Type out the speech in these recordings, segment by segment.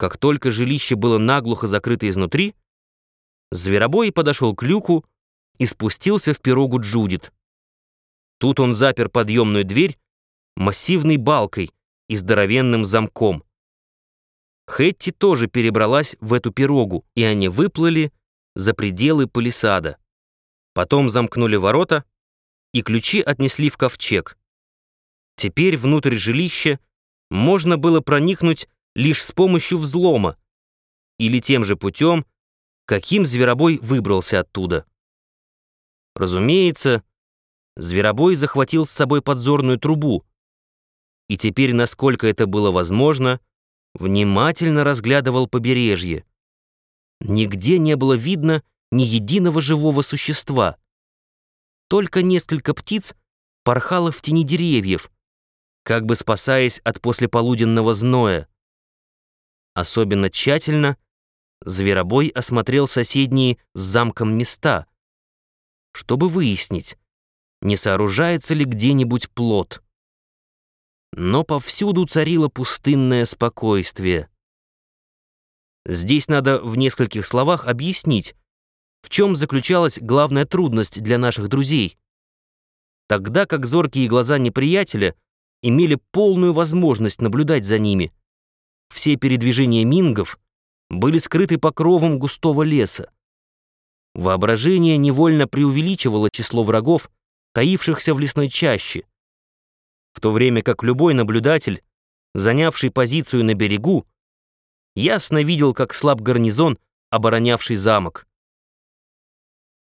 Как только жилище было наглухо закрыто изнутри, Зверобой подошел к люку и спустился в пирогу Джудит. Тут он запер подъемную дверь массивной балкой и здоровенным замком. Хэтти тоже перебралась в эту пирогу, и они выплыли за пределы палисада. Потом замкнули ворота и ключи отнесли в ковчег. Теперь внутрь жилища можно было проникнуть лишь с помощью взлома или тем же путем, каким Зверобой выбрался оттуда. Разумеется, Зверобой захватил с собой подзорную трубу, и теперь, насколько это было возможно, внимательно разглядывал побережье. Нигде не было видно ни единого живого существа. Только несколько птиц порхало в тени деревьев, как бы спасаясь от послеполуденного зноя. Особенно тщательно Зверобой осмотрел соседние с замком места, чтобы выяснить, не сооружается ли где-нибудь плод. Но повсюду царило пустынное спокойствие. Здесь надо в нескольких словах объяснить, в чем заключалась главная трудность для наших друзей. Тогда как зоркие глаза неприятеля имели полную возможность наблюдать за ними, все передвижения мингов были скрыты покровом густого леса. Воображение невольно преувеличивало число врагов, таившихся в лесной чаще, в то время как любой наблюдатель, занявший позицию на берегу, ясно видел, как слаб гарнизон, оборонявший замок.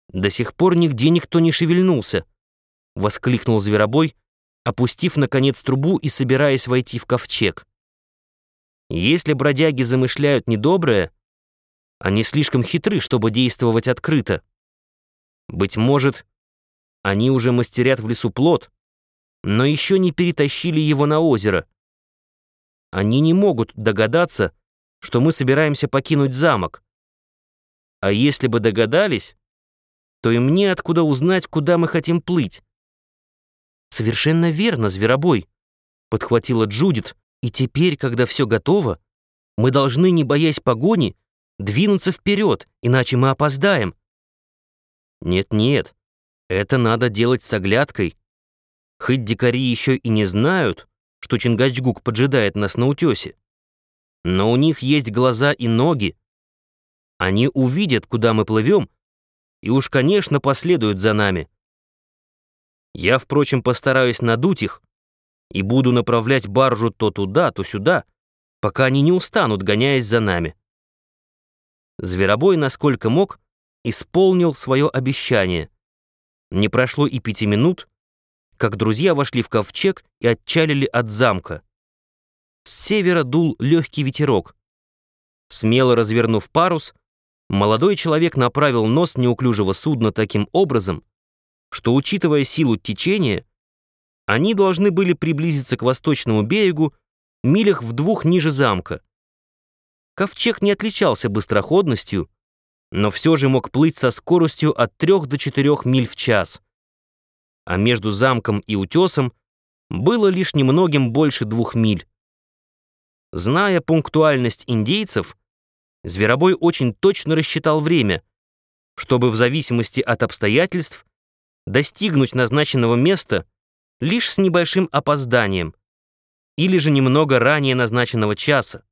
«До сих пор нигде никто не шевельнулся», — воскликнул Зверобой, опустив, наконец, трубу и собираясь войти в ковчег. «Если бродяги замышляют недоброе, они слишком хитры, чтобы действовать открыто. Быть может, они уже мастерят в лесу плод, но еще не перетащили его на озеро. Они не могут догадаться, что мы собираемся покинуть замок. А если бы догадались, то и мне откуда узнать, куда мы хотим плыть. Совершенно верно, зверобой, подхватила Джудит, и теперь, когда все готово, мы должны, не боясь погони, двинуться вперед, иначе мы опоздаем. Нет-нет, это надо делать с оглядкой. Хоть дикари еще и не знают, что Чингачгук поджидает нас на утесе. Но у них есть глаза и ноги. Они увидят, куда мы плывем, и уж, конечно, последуют за нами. Я, впрочем, постараюсь надуть их и буду направлять баржу то туда, то сюда, пока они не устанут, гоняясь за нами. Зверобой, насколько мог, исполнил свое обещание. Не прошло и пяти минут, как друзья вошли в ковчег и отчалили от замка. С севера дул легкий ветерок. Смело развернув парус, молодой человек направил нос неуклюжего судна таким образом, что, учитывая силу течения, они должны были приблизиться к восточному берегу милях в двух ниже замка. Ковчег не отличался быстроходностью, но все же мог плыть со скоростью от 3 до 4 миль в час. А между замком и утесом было лишь немногим больше двух миль. Зная пунктуальность индейцев, Зверобой очень точно рассчитал время, чтобы в зависимости от обстоятельств достигнуть назначенного места лишь с небольшим опозданием или же немного ранее назначенного часа.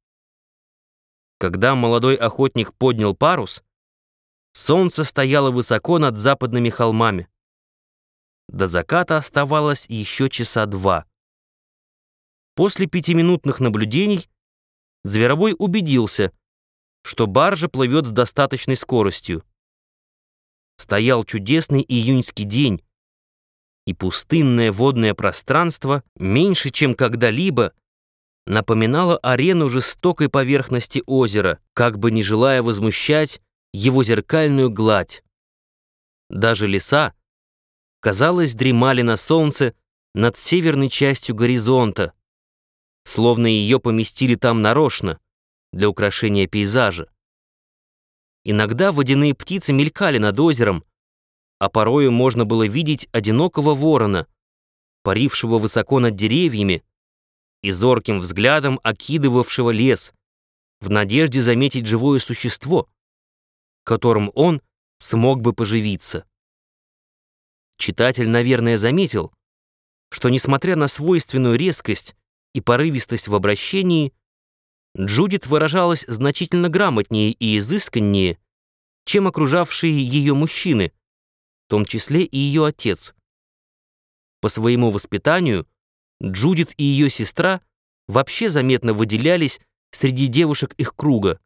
Когда молодой охотник поднял парус, солнце стояло высоко над западными холмами. До заката оставалось еще часа два. После пятиминутных наблюдений Зверобой убедился, что баржа плывет с достаточной скоростью. Стоял чудесный июньский день, и пустынное водное пространство меньше, чем когда-либо, напоминало арену жестокой поверхности озера, как бы не желая возмущать его зеркальную гладь. Даже леса, казалось, дремали на солнце над северной частью горизонта, словно ее поместили там нарочно, для украшения пейзажа. Иногда водяные птицы мелькали над озером, а порою можно было видеть одинокого ворона, парившего высоко над деревьями и зорким взглядом окидывавшего лес, в надежде заметить живое существо, которым он смог бы поживиться. Читатель, наверное, заметил, что, несмотря на свойственную резкость и порывистость в обращении, Джудит выражалась значительно грамотнее и изысканнее, чем окружавшие ее мужчины, том числе и ее отец. По своему воспитанию Джудит и ее сестра вообще заметно выделялись среди девушек их круга.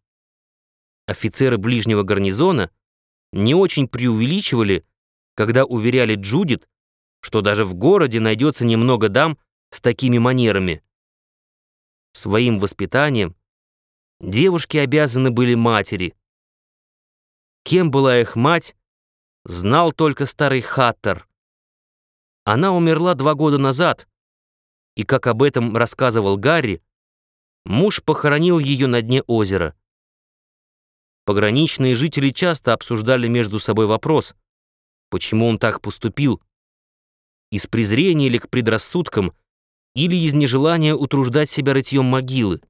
Офицеры ближнего гарнизона не очень преувеличивали, когда уверяли Джудит, что даже в городе найдется немного дам с такими манерами. Своим воспитанием девушки обязаны были матери. Кем была их мать, знал только старый Хаттер. Она умерла два года назад, и, как об этом рассказывал Гарри, муж похоронил ее на дне озера. Пограничные жители часто обсуждали между собой вопрос, почему он так поступил, из презрения или к предрассудкам, или из нежелания утруждать себя рытьем могилы.